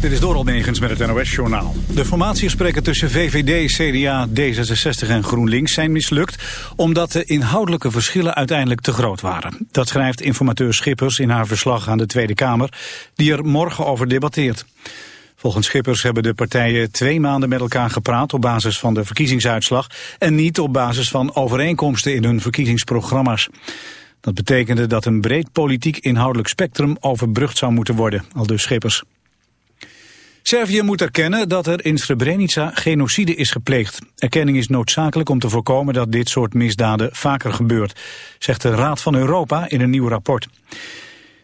Dit is Doral Negens met het NOS-journaal. De formatiegesprekken tussen VVD, CDA, D66 en GroenLinks zijn mislukt... omdat de inhoudelijke verschillen uiteindelijk te groot waren. Dat schrijft informateur Schippers in haar verslag aan de Tweede Kamer... die er morgen over debatteert. Volgens Schippers hebben de partijen twee maanden met elkaar gepraat... op basis van de verkiezingsuitslag... en niet op basis van overeenkomsten in hun verkiezingsprogramma's. Dat betekende dat een breed politiek inhoudelijk spectrum overbrugd zou moeten worden, al dus Schippers. Servië moet erkennen dat er in Srebrenica genocide is gepleegd. Erkenning is noodzakelijk om te voorkomen dat dit soort misdaden vaker gebeurt, zegt de Raad van Europa in een nieuw rapport.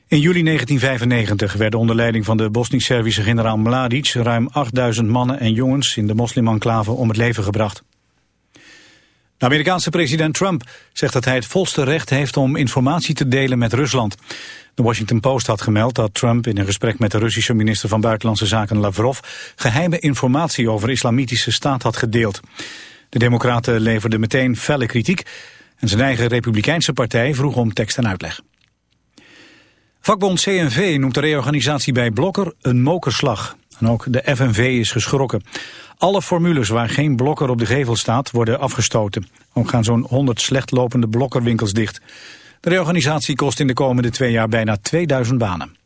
In juli 1995 werden onder leiding van de Bosnisch-Servische generaal Mladic ruim 8000 mannen en jongens in de moslimenclave om het leven gebracht. De Amerikaanse president Trump zegt dat hij het volste recht heeft om informatie te delen met Rusland. De Washington Post had gemeld dat Trump in een gesprek met de Russische minister van Buitenlandse Zaken Lavrov geheime informatie over islamitische staat had gedeeld. De democraten leverden meteen felle kritiek en zijn eigen republikeinse partij vroeg om tekst en uitleg. Vakbond CNV noemt de reorganisatie bij Blokker een mokerslag. En ook de FNV is geschrokken. Alle formules waar geen blokker op de gevel staat worden afgestoten. Ook gaan zo'n 100 slecht lopende blokkerwinkels dicht. De reorganisatie kost in de komende twee jaar bijna 2000 banen.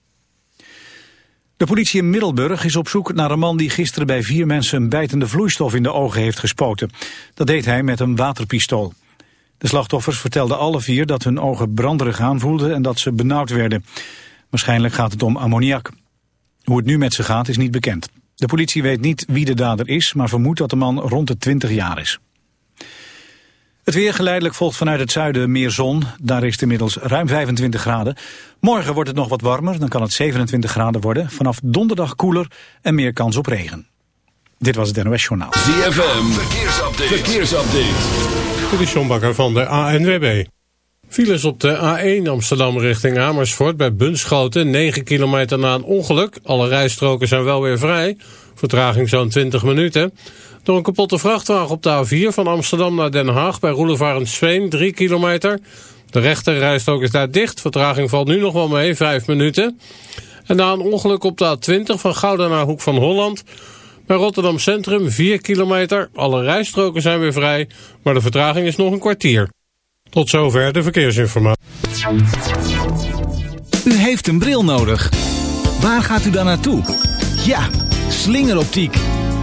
De politie in Middelburg is op zoek naar een man die gisteren bij vier mensen een bijtende vloeistof in de ogen heeft gespoten. Dat deed hij met een waterpistool. De slachtoffers vertelden alle vier dat hun ogen branderig aanvoelden en dat ze benauwd werden. Waarschijnlijk gaat het om ammoniak. Hoe het nu met ze gaat is niet bekend. De politie weet niet wie de dader is, maar vermoedt dat de man rond de 20 jaar is. Het weer geleidelijk volgt vanuit het zuiden meer zon. Daar is het inmiddels ruim 25 graden. Morgen wordt het nog wat warmer, dan kan het 27 graden worden. Vanaf donderdag koeler en meer kans op regen. Dit was het NOS Journaal. ZFM, verkeersupdate. verkeersupdate. Dit is John Bakker van de ANWB. Files op de A1 Amsterdam richting Amersfoort bij Bunschoten. 9 kilometer na een ongeluk. Alle rijstroken zijn wel weer vrij. Vertraging zo'n 20 minuten. Door een kapotte vrachtwagen op de A4 van Amsterdam naar Den Haag bij Roelevarensveen 3 kilometer. De rechter rijstrook is daar dicht. Vertraging valt nu nog wel mee, 5 minuten. En na een ongeluk op de A20 van Gouda naar Hoek van Holland... Bij Rotterdam Centrum 4 kilometer. Alle rijstroken zijn weer vrij, maar de vertraging is nog een kwartier. Tot zover de verkeersinformatie. U heeft een bril nodig. Waar gaat u dan naartoe? Ja, slingeroptiek.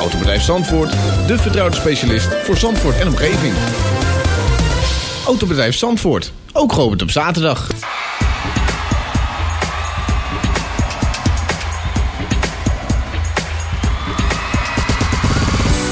Autobedrijf Zandvoort, de vertrouwde specialist voor Zandvoort en omgeving. Autobedrijf Zandvoort, ook geopend op zaterdag.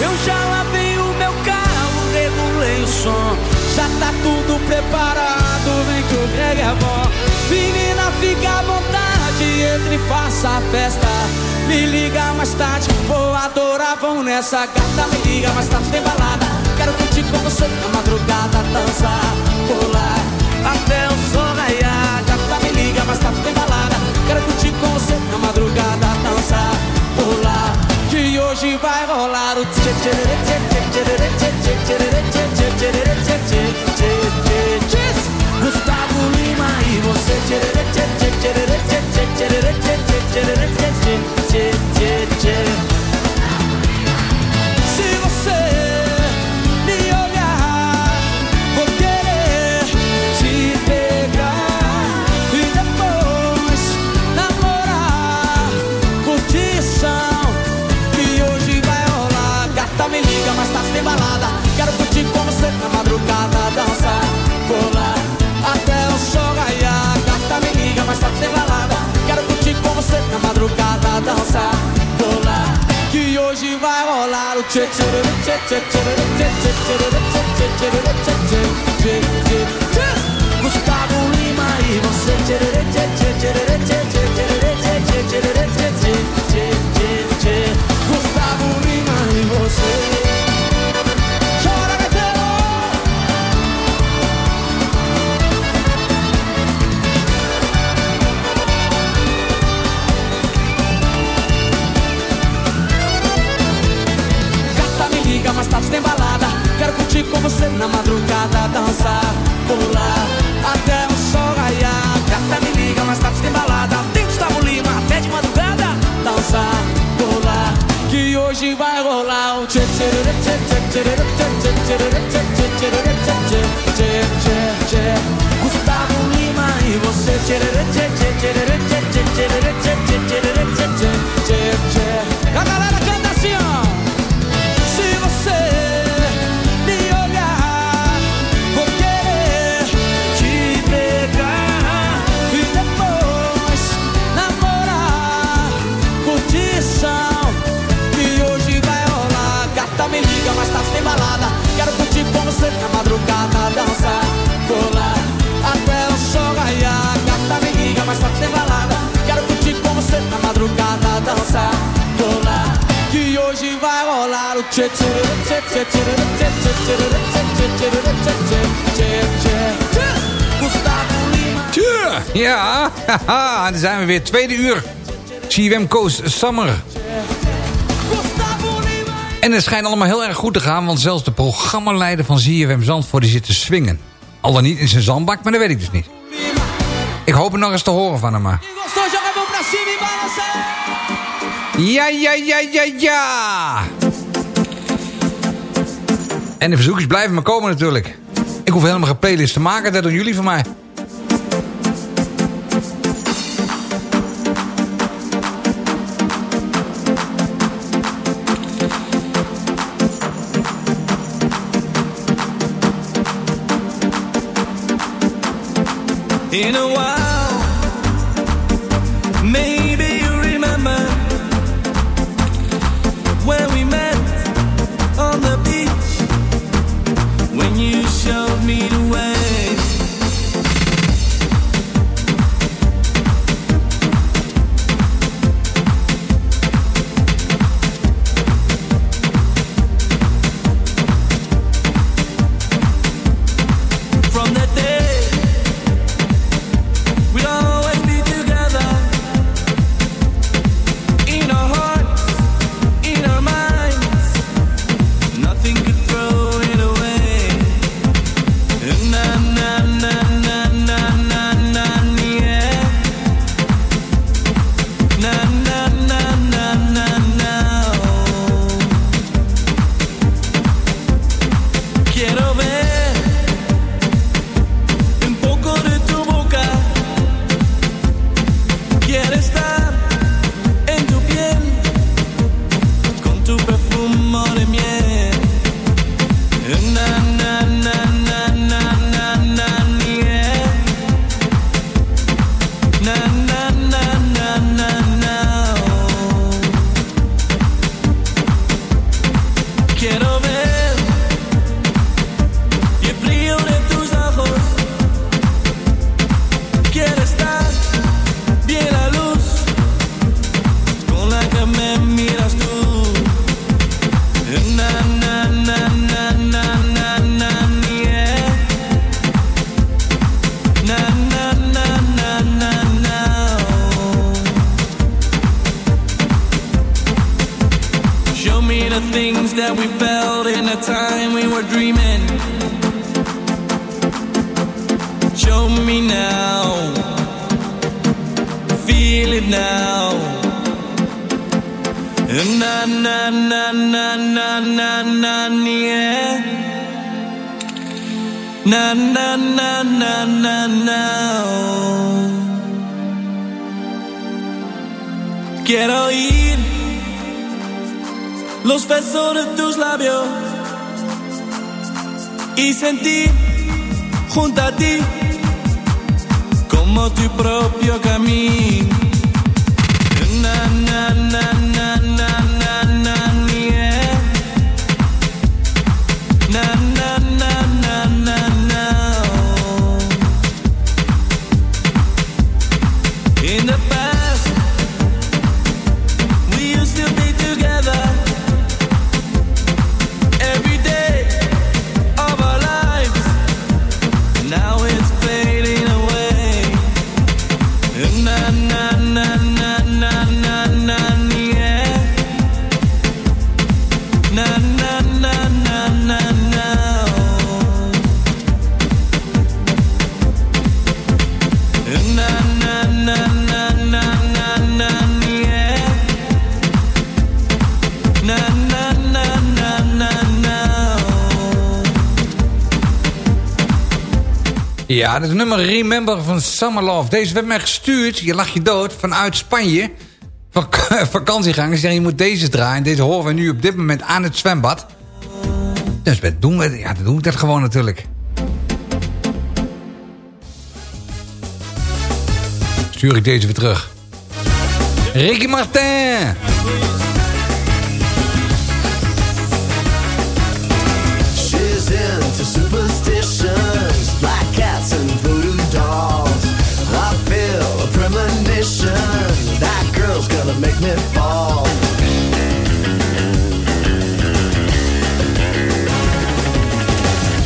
Eu já lavei o meu carro, regulei o som. Já tá tudo preparado, vem que o brega é bom. Menina, fica à vontade, entre e faça a festa. Me liga mais tarde, vou adorar, vamos nessa gata. Me liga mais tarde, tem balada. Quero curtir com você na madrugada, dançar, pular até o sol raiar. Gata, me liga mais tarde, tem balada. Quero curtir com você na madrugada, dançar, pular. Que hoje vai rolar o tchê tchê tchê tchê tchê tchê tchê tchê tchê tchê tchê Gustavo Lima e você tchê tchê tchê tchê tchê tchê tchê tchê tchê tchê future tchê tchê tchê tchê weer. Tweede uur. CWM Coast Summer. En het schijnt allemaal heel erg goed te gaan... want zelfs de programmaleider van ZFM Zandvoort die zit te swingen. Al dan niet in zijn zandbak, maar dat weet ik dus niet. Ik hoop het nog eens te horen van hem maar. Ja, ja, ja, ja, ja! En de verzoekjes blijven maar komen natuurlijk. Ik hoef helemaal geen playlist te maken, dat doen jullie voor mij. In a while. en ti, junto a ti. Ja, dat is nummer Remember van Summer Love. Deze werd mij gestuurd, je lag je dood, vanuit Spanje. Vak vakantiegangers je moet deze draaien. Deze horen we nu op dit moment aan het zwembad. Dus wat doen we, ja, dan doen we dat gewoon natuurlijk. Stuur ik deze weer terug. Ricky Martin! Make me fall.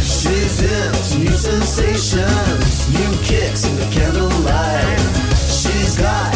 She's into new sensations, new kicks in the candlelight. She's got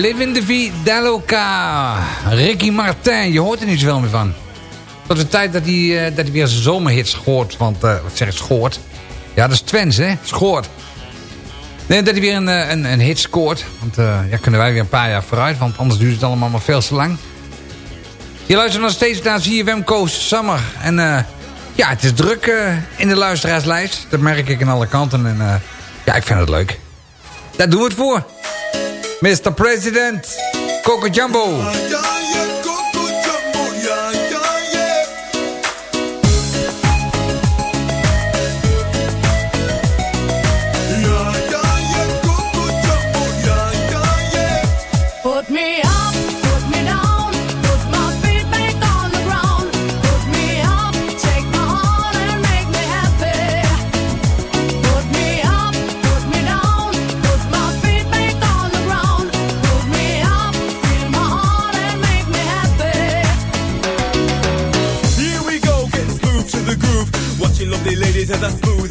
Living the Vida Loca. Ricky Martin, je hoort er niet zoveel meer van. Tot de tijd dat hij, eh, dat hij weer zijn zomerhits schoort. Want, eh, wat zeg ik, schoort? Ja, dat is Twens, hè? Schoort. Nee, dat hij weer een, eh, een, een hit scoort. Want eh, ja, kunnen wij weer een paar jaar vooruit. Want anders duurt het allemaal maar veel te lang. Je luistert nog steeds naar ZFM Coast Summer. En ja, het is druk in de luisteraarslijst. Dat merk ik aan alle kanten. En ja, ik vind het leuk. Daar doen we het voor. Mr. President, Coco Jumbo.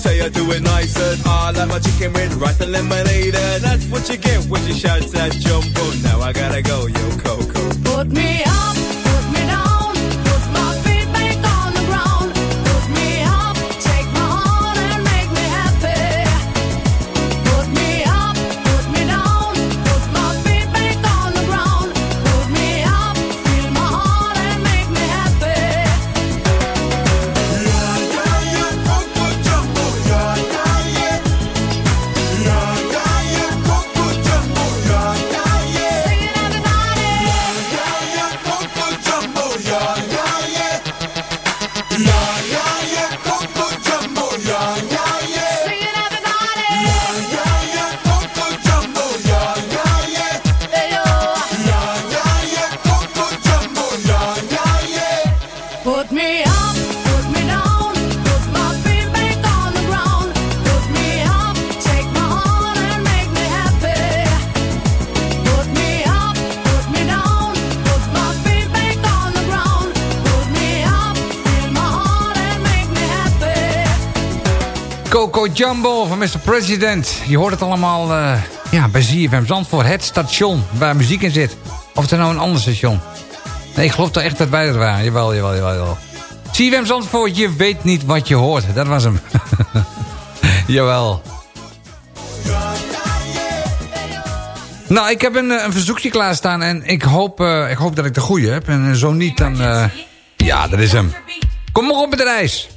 say I do it nicer. I like my chicken with rice and lemonade. And that's what you get when she shouts that jumbo. Now I gotta go, yo, Coco Jumbo van Mr. President. Je hoort het allemaal eh, ja, bij ZFM Zandvoort. Het station waar muziek in zit. Of het nou een ander station. Nee, ik geloof toch echt dat wij er waren. Jawel, jawel, jawel. jawel. ZFM Zandvoort, je weet niet wat je hoort. Dat was hem. jawel. Nou, ik heb een, eh, een verzoekje klaarstaan en ik hoop, eh, ik hoop dat ik de goede heb. En zo niet, dan... ja, dat is hem. Kom maar op met reis.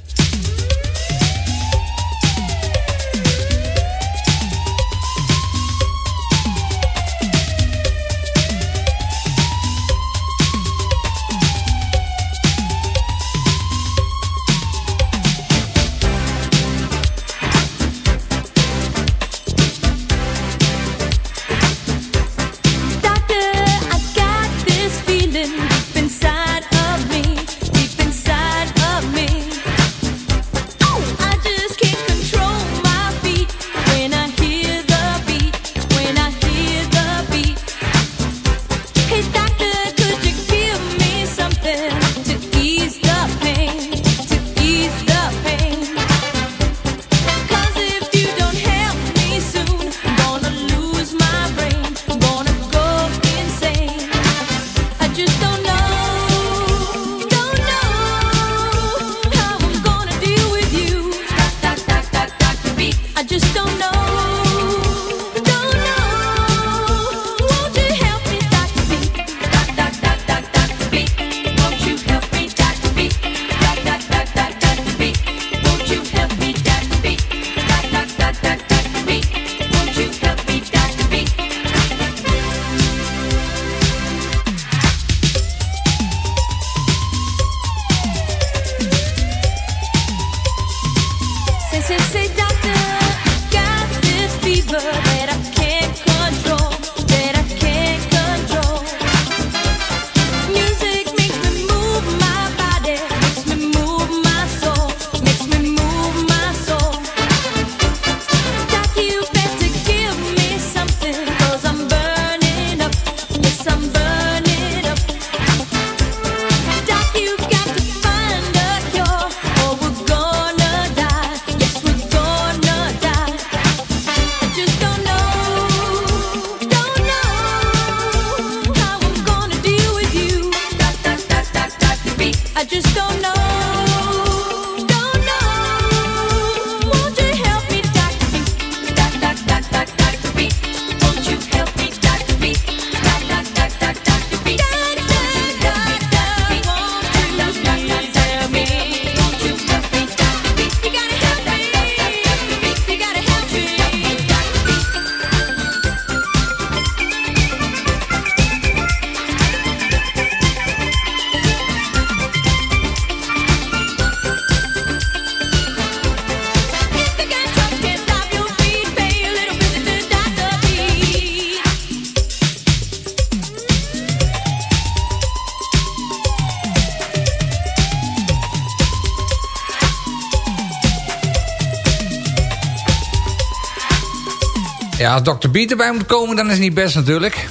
Als Dr. Beat erbij moet komen, dan is het niet best natuurlijk.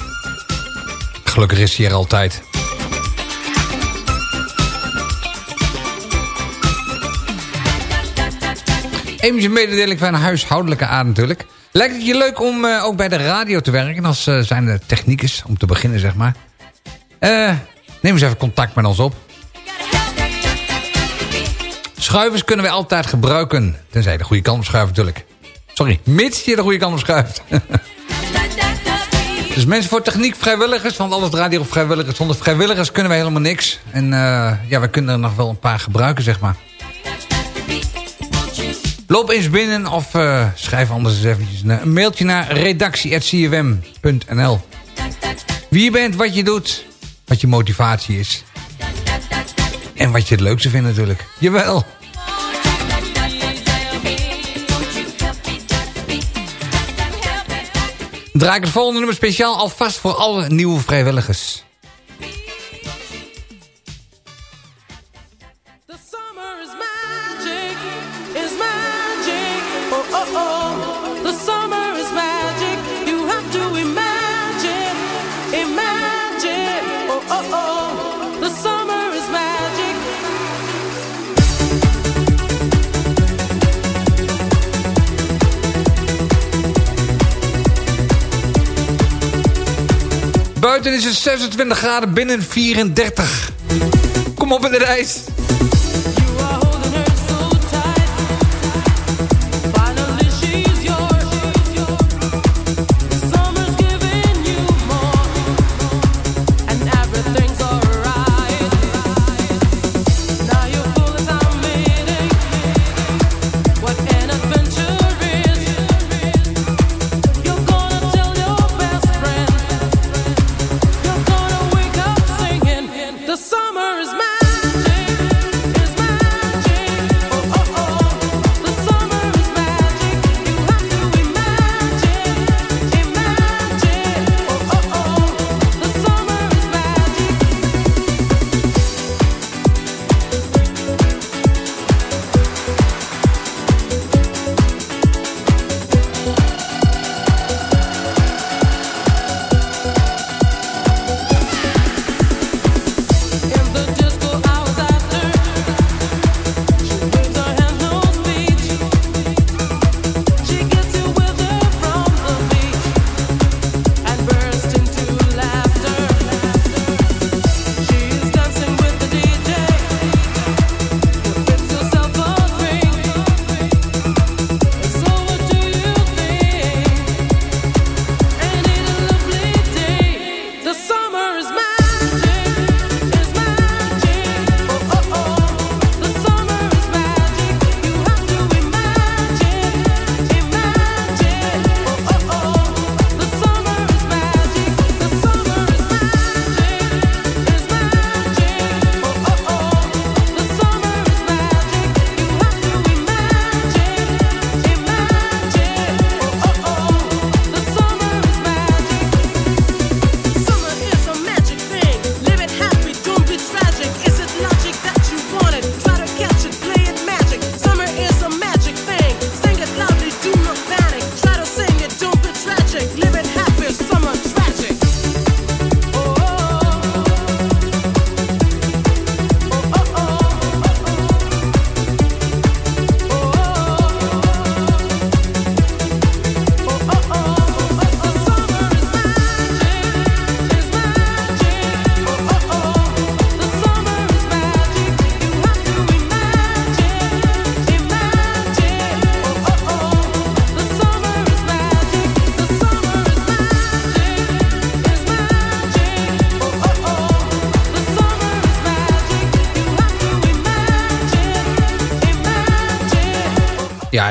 Gelukkig is hij er altijd. Even een mededeling van huishoudelijke aard natuurlijk. Lijkt het je leuk om eh, ook bij de radio te werken als eh, zijn de technicus, om te beginnen zeg maar. Eh, neem eens even contact met ons op. Schuivers kunnen we altijd gebruiken. Tenzij de goede kant schuift natuurlijk. Sorry, mits je de goede kant op schuift. dus mensen voor techniek vrijwilligers, want alles draait hier op vrijwilligers. Zonder vrijwilligers kunnen we helemaal niks. En eh, ja, we kunnen er nog wel een paar gebruiken, zeg maar. Loop eens binnen of eh, schrijf anders eens eventjes een, mailtje naar redactie.cwm.nl Wie je bent, wat je doet, wat je motivatie is. En wat je het leukste vindt natuurlijk. Jawel. Draai het volgende nummer speciaal alvast voor alle nieuwe vrijwilligers. Buiten is het 26 graden, binnen 34. Kom op in de reis.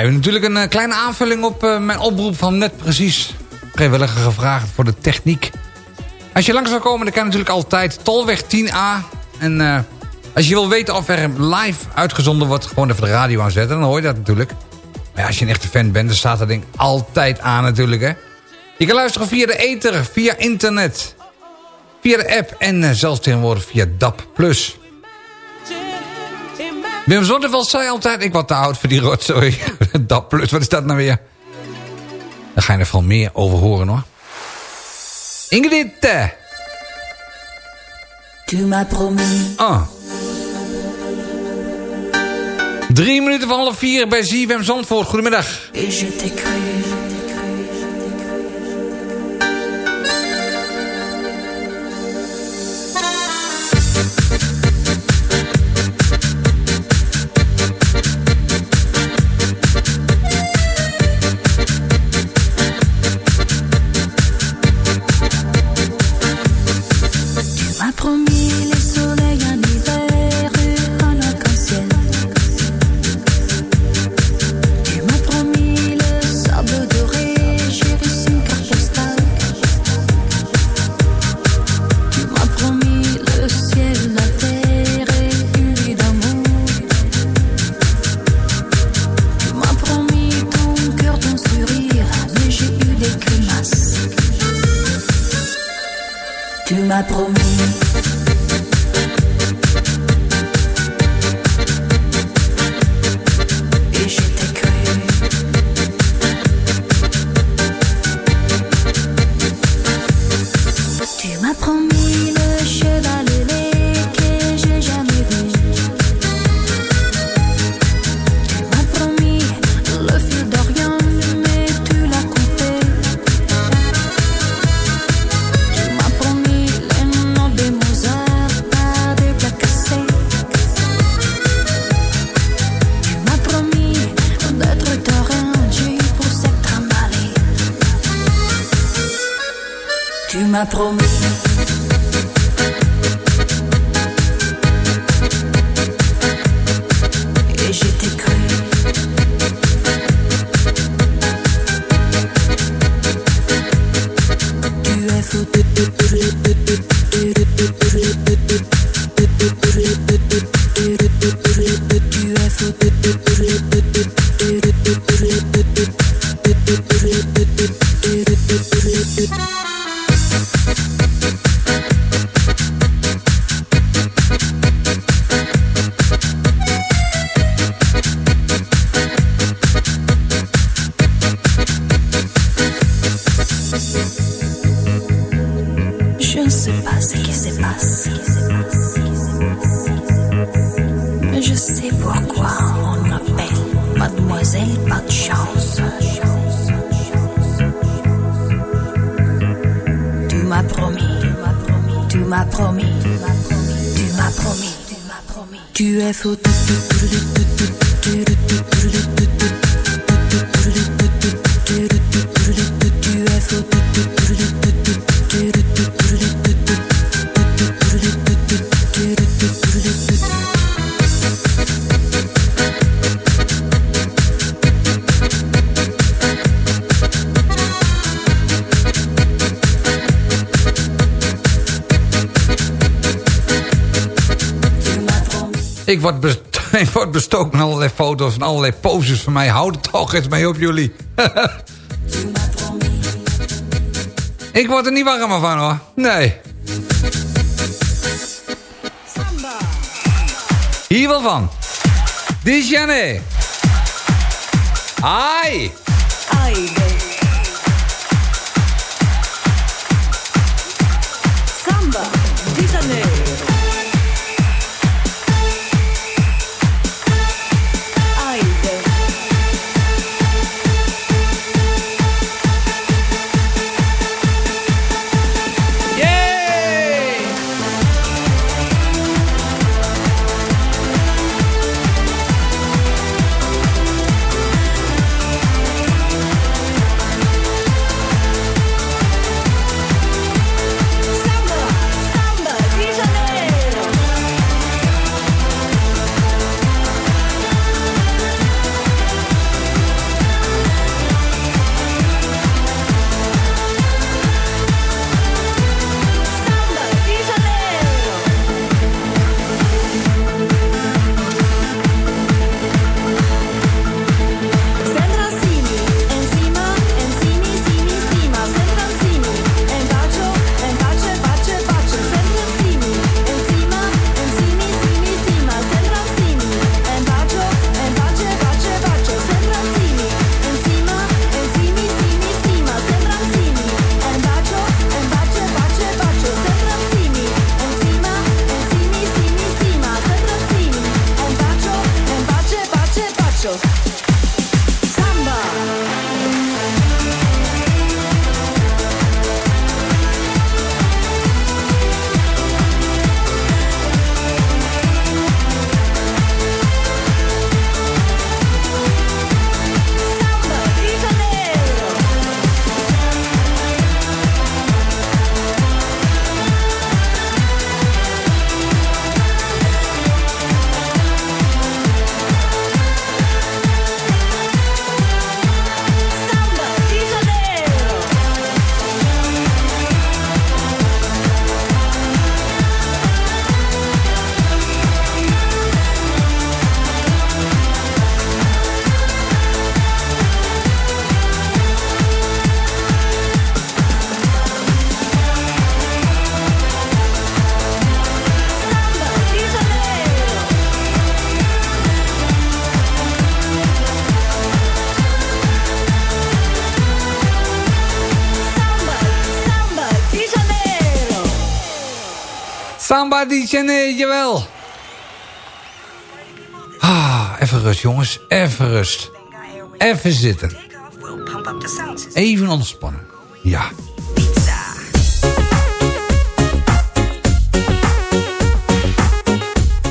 Je hebt natuurlijk een eh, kleine aanvulling op eh, mijn oproep van net precies. Vrijwilliger gevraagd voor de techniek. Als je langs wil komen, dan kan natuurlijk altijd Tolweg 10A. En eh, als je wil weten of er live uitgezonden wordt, gewoon even de radio aanzetten. Dan hoor je dat natuurlijk. Maar als je een echte fan bent, dan staat dat ding altijd aan natuurlijk, hè. Je kan luisteren via de ether, via internet, via de app en zelfs tegenwoordig via DAP+. Wim Zonneveld zei altijd, ik word te oud voor die rotzooi. DAP+, wat is dat nou weer? Daar ga je er veel meer over horen, hoor. Ingrid! eh. Tu m'as promis. Ah. Drie minuten van half vier bij ZFM Zandvoort. Goedemiddag. Et je Mademoiselle pas de chance. Tu m'as promis, tu m'as promis, tu m'as promis, tu es fou. Tu Ik word, ik word bestoken met allerlei foto's en allerlei poses van mij. Houd het toch eens mee op jullie. ik word er niet warmer van hoor. Nee. Hier wel van. Is Janne. Ai. Samba de Di Janeiro, jawel. Ah, even rust jongens, even rust. Even zitten. Even ontspannen. Ja.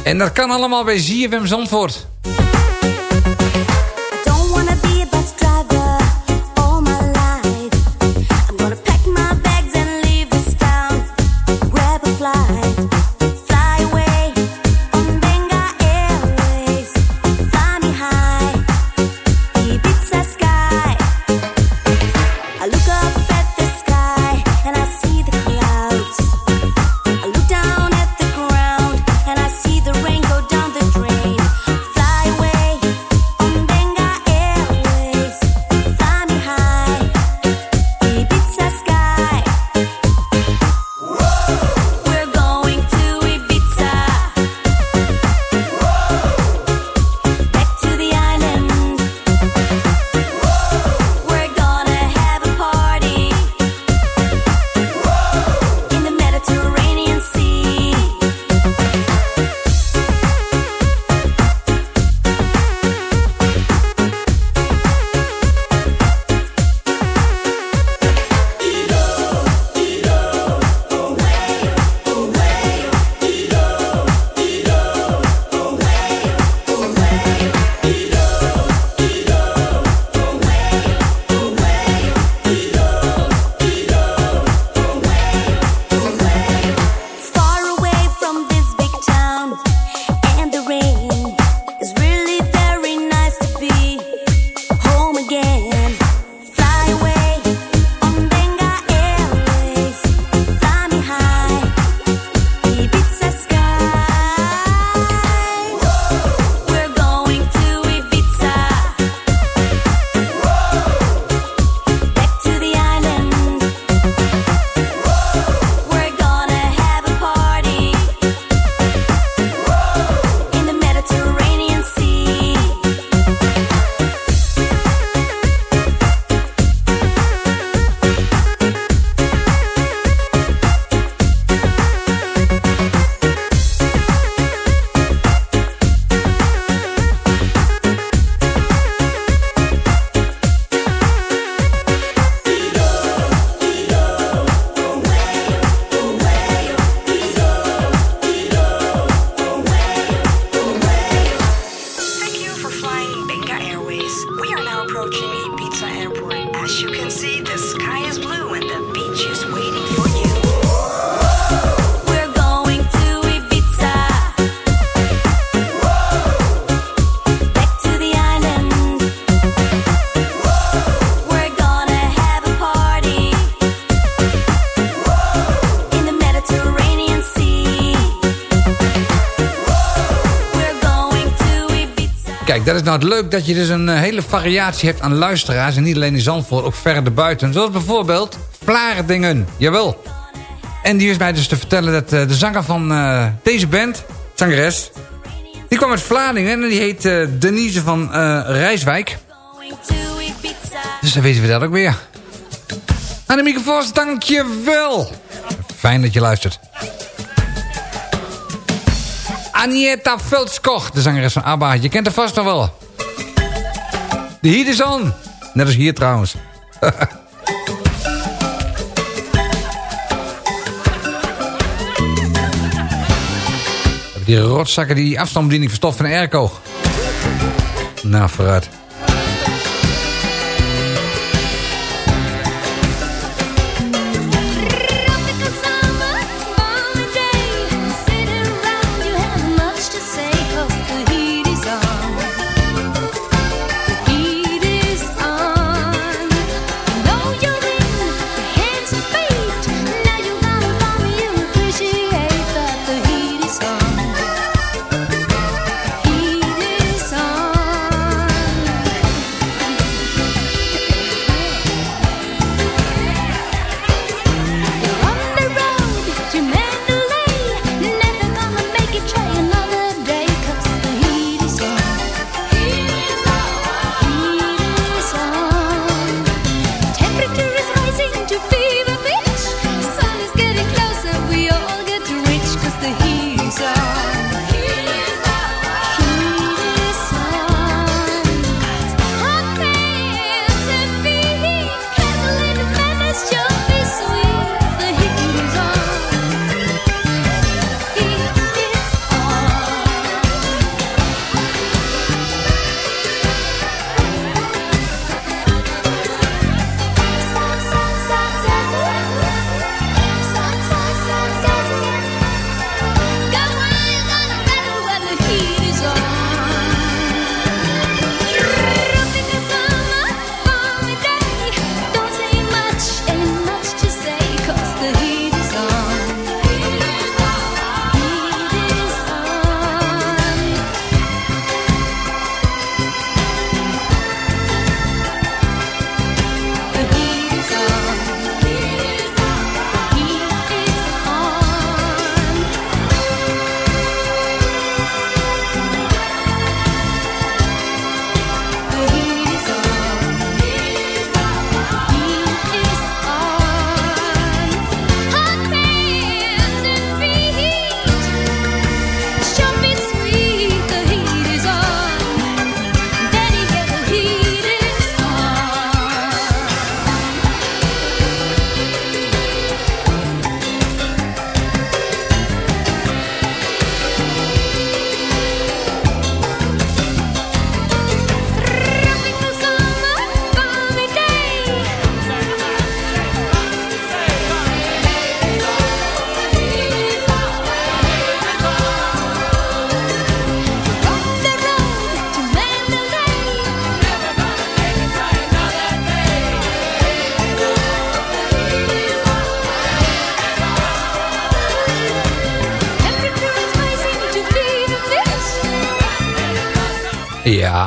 En dat kan allemaal bij ZFM Zandvoort. Dat is nou het leuk dat je dus een eh, hele variatie hebt aan luisteraars. En niet alleen in Zandvoort, ook verder erbuiten. Zoals bijvoorbeeld Vlaardingen. Jawel. En die is mij dus te vertellen dat eh, de zanger van eh, deze band, zangeres... die kwam uit Vlaardingen en die heet Denise van eh, Rijswijk. Dus dan weten we dat ook weer. Annemieke Vos, dankjewel. Fijn dat je luistert. Anieta Veldskog, de zangeres van ABBA. Je kent haar vast nog wel. De heat is on. Net als hier trouwens. Die rotzakken die afstandsbediening verstopt van airco. Nou, vooruit.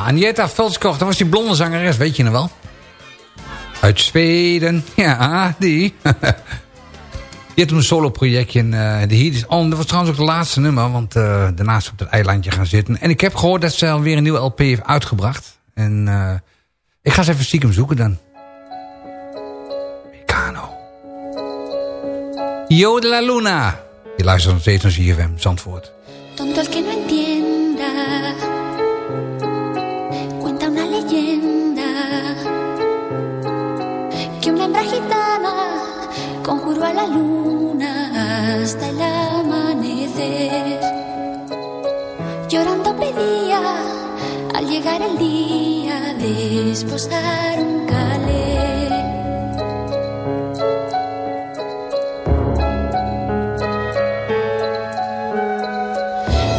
Ja, Agneta Veldskog, dat was die blonde zangeres, weet je nog wel? Uit Zweden, ja, die. die had een solo-projectje in eh, de is. Dat was trouwens ook de laatste nummer, want eh, daarna is op het eilandje gaan zitten. En ik heb gehoord dat ze alweer een nieuwe LP heeft uitgebracht. En eh, ik ga ze even stiekem zoeken dan. Mecano. Yo de la Luna. Je luistert nog steeds naar ZFM, Zandvoort. Tonto que no entienda, a la luna hasta el amanecer. Llorando pedía al llegar el día de esposar un calé.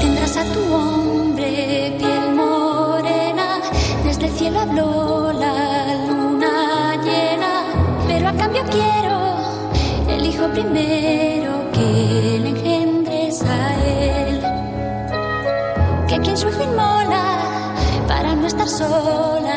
Tendrás a tu hombre piel morena, desde el cielo habló primero que le engendres a él. Que quien su inmola para no estar sola,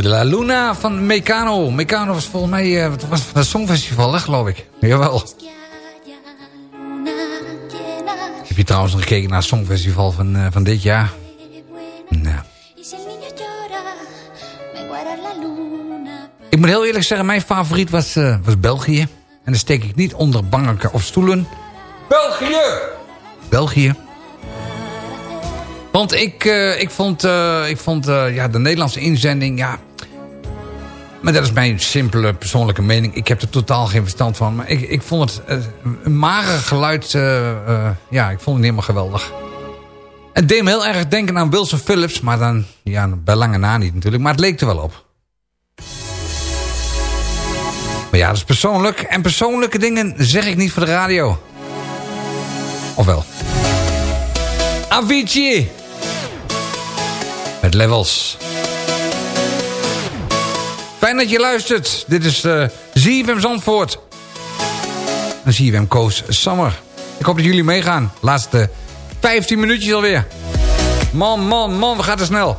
De la Luna van Mecano. Mecano was volgens mij eh, wat was van het Songfestival, hè, geloof ik. Jawel. Heb je trouwens nog gekeken naar het Songfestival van, eh, van dit jaar? Nou. Ik moet heel eerlijk zeggen, mijn favoriet was, eh, was België. En dan steek ik niet onder banken of stoelen. België! België. Want ik, eh, ik vond, eh, ik vond eh, ja, de Nederlandse inzending... Ja, maar dat is mijn simpele persoonlijke mening. Ik heb er totaal geen verstand van. Maar ik, ik vond het een mager geluid... ja, ik vond het niet helemaal geweldig. Het deed me heel erg denken aan Wilson Phillips. Maar dan, ja, bij lange na niet natuurlijk. Maar het leek er wel op. Maar ja, dat is persoonlijk. En persoonlijke dingen zeg ik niet voor de radio. Of wel? Avicii! Met levels. Fijn dat je luistert. Dit is uh, ZFM Zandvoort. Je hem Koos Summer. Ik hoop dat jullie meegaan. Laatste 15 minuutjes alweer. Man, man, man, we gaan te snel.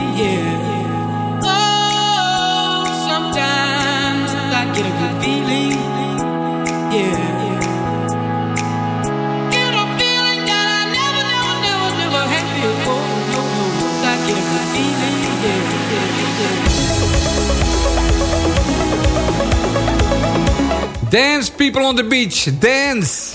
Dance people on the beach. Dance.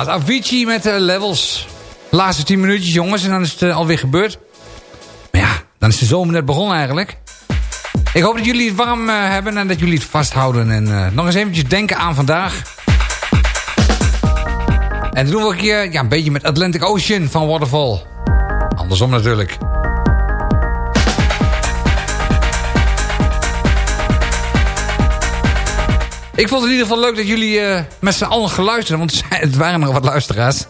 Het Avicii met de levels. Laatste 10 minuutjes, jongens, en dan is het eh, alweer gebeurd. Maar ja, dan is de zomer net begonnen eigenlijk. Ik hoop dat jullie het warm eh, hebben en dat jullie het vasthouden. En eh, nog eens eventjes denken aan vandaag. En dat doen we een keer ja, een beetje met Atlantic Ocean van Waterfall. Andersom natuurlijk. Ik vond het in ieder geval leuk dat jullie eh, met z'n allen geluisterd Want het waren nog wat luisteraars.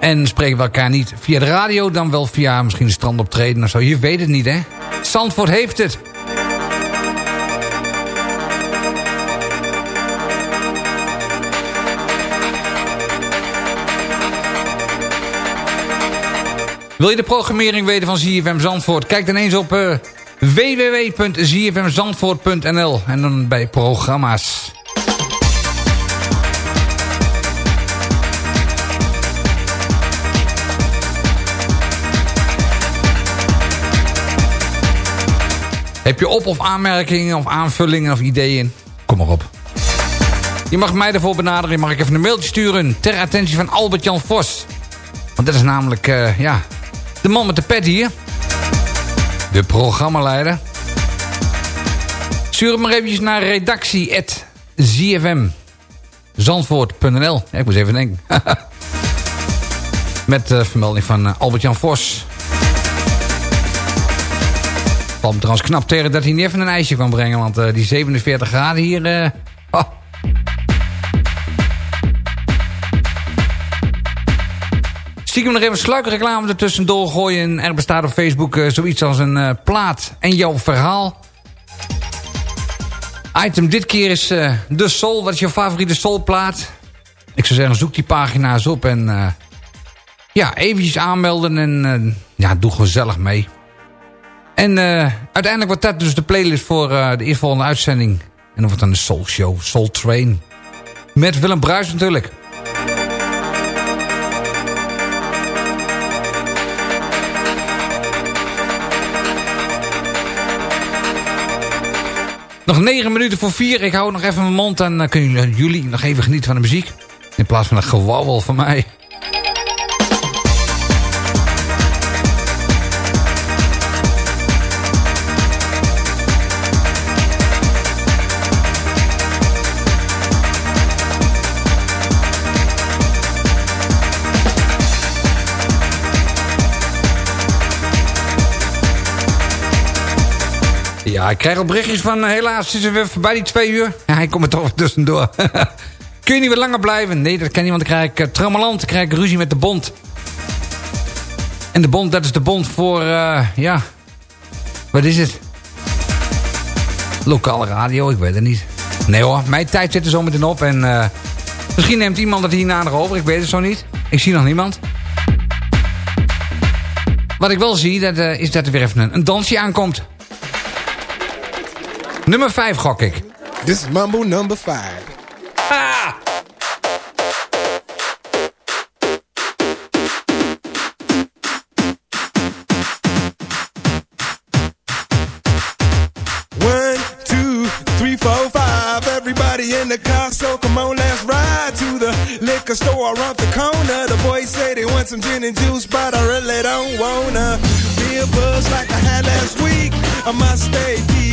En spreken we elkaar niet via de radio... dan wel via misschien een strandoptreden of zo. Je weet het niet, hè? Zandvoort heeft het. Wil je de programmering weten van ZFM Zandvoort? Kijk dan eens op uh, www.zfmzandvoort.nl en dan bij programma's. Heb je op- of aanmerkingen of aanvullingen of ideeën? Kom maar op. Je mag mij ervoor benaderen. Je mag ik even een mailtje sturen. Ter attentie van Albert-Jan Vos. Want dat is namelijk, uh, ja, de man met de pet hier. De programmaleider. Stuur het maar eventjes naar redactie.zfm.zandvoort.nl Ik moest even denken. Met uh, vermelding van uh, Albert-Jan Vos. Me trouwens knap tegen dat hij niet even een ijsje kwam brengen. Want uh, die 47 graden hier... Oh. Stiekem nog even sluikreclame ertussendoor gooien. Er bestaat op Facebook uh, zoiets als een uh, plaat en jouw verhaal. Item dit keer is uh, de Soul. Wat is je favoriete Soulplaat? Ik zou zeggen, zoek die pagina's op en... ja, eventjes aanmelden en ja, doe gezellig mee. En eh, uiteindelijk wordt dat dus de playlist voor eh, de eerstvolgende uitzending. En dan wordt dan de Soul Show, Soul Train. Met Willem Bruis natuurlijk. Nog negen minuten voor vier. Ik hou nog even mijn mond en dan kunnen jullie nog even genieten van de muziek. In plaats van een gewauwel van mij. Ik krijg al berichtjes van eh, helaas is er weer voorbij die twee uur. Ja, hij komt er toch tussendoor. Kun je niet wat langer blijven? Nee, dat kan niet, want dan krijg ik uh, trammeland. Dan krijg ik ruzie met de bond. En de bond, dat is de bond voor, eh, ja... Wat is het? Lokale radio, ik weet het niet. Nee hoor, mijn tijd zit er zo meteen op. En eh, misschien neemt iemand het hierna nog over. Ik weet het zo niet. Ik zie nog niemand. Wat ik wel zie, dat, eh, is dat er weer even een, een dansje aankomt. Nummer 5 gok ik. This is Mambo number five. Ah! One, two, three, four, five. Everybody in the car, so come on, let's ride to the liquor store around the corner. The boys say they want some gin and juice, but I really don't wanna be a buzz like I had last week. I must stay deep,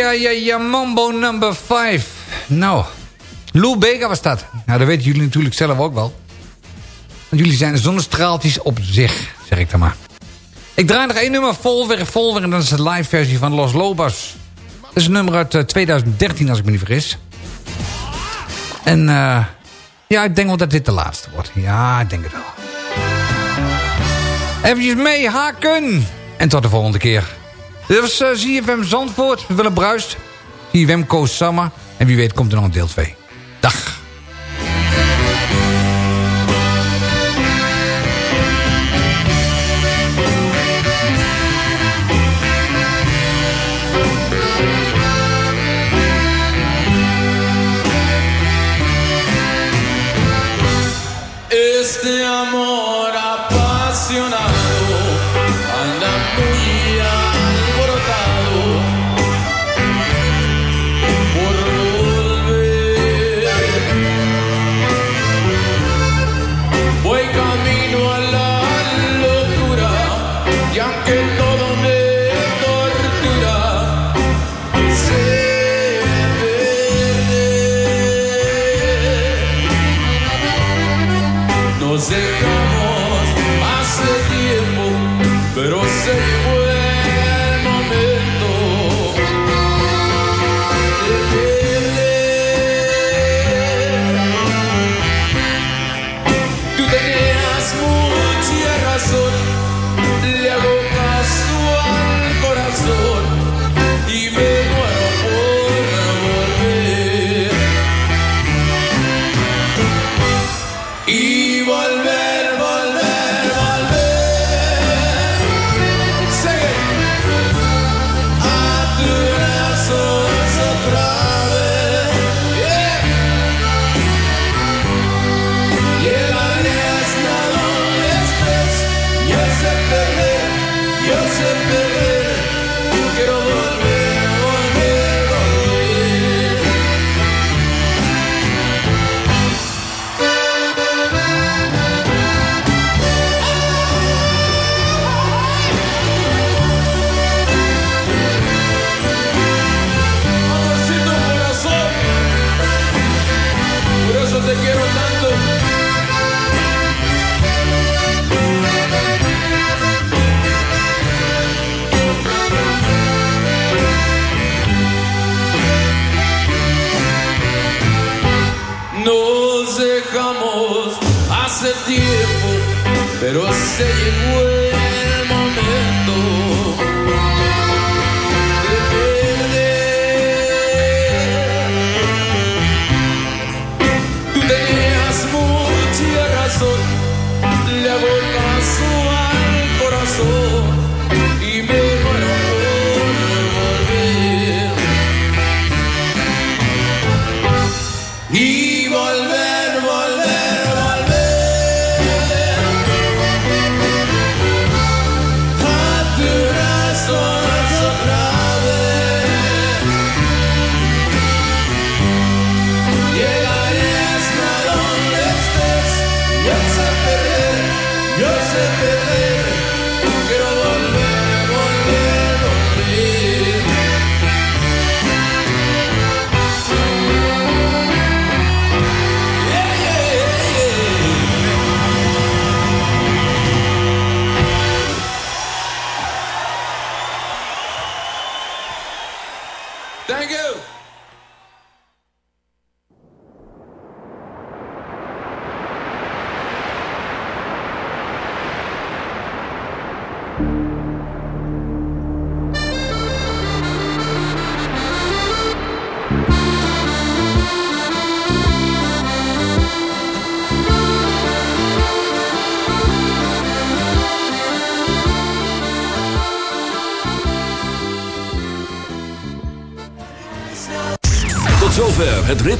Ja, ja, ja, Mambo number 5. Nou, Lou Bega was dat. Nou, dat weten jullie natuurlijk zelf ook wel. Want jullie zijn zonnestraaltjes op zich, zeg ik dan maar. Ik draai nog één nummer vol weer, vol weer. En dat is de live versie van Los Lobos. Dat is een nummer uit eh, 2013, als ik me niet vergis. En eh, ja, ik denk wel dat dit de laatste wordt. Ja, ik denk het wel. Eventjes mee, haken. En tot de volgende keer. Dit was eh, uh, ZFM Zandvoort, Willem Bruist, ZFM Koos Sammer. En wie weet komt er nog een deel 2. Dag. este amor hace tiempo, pero se llegó.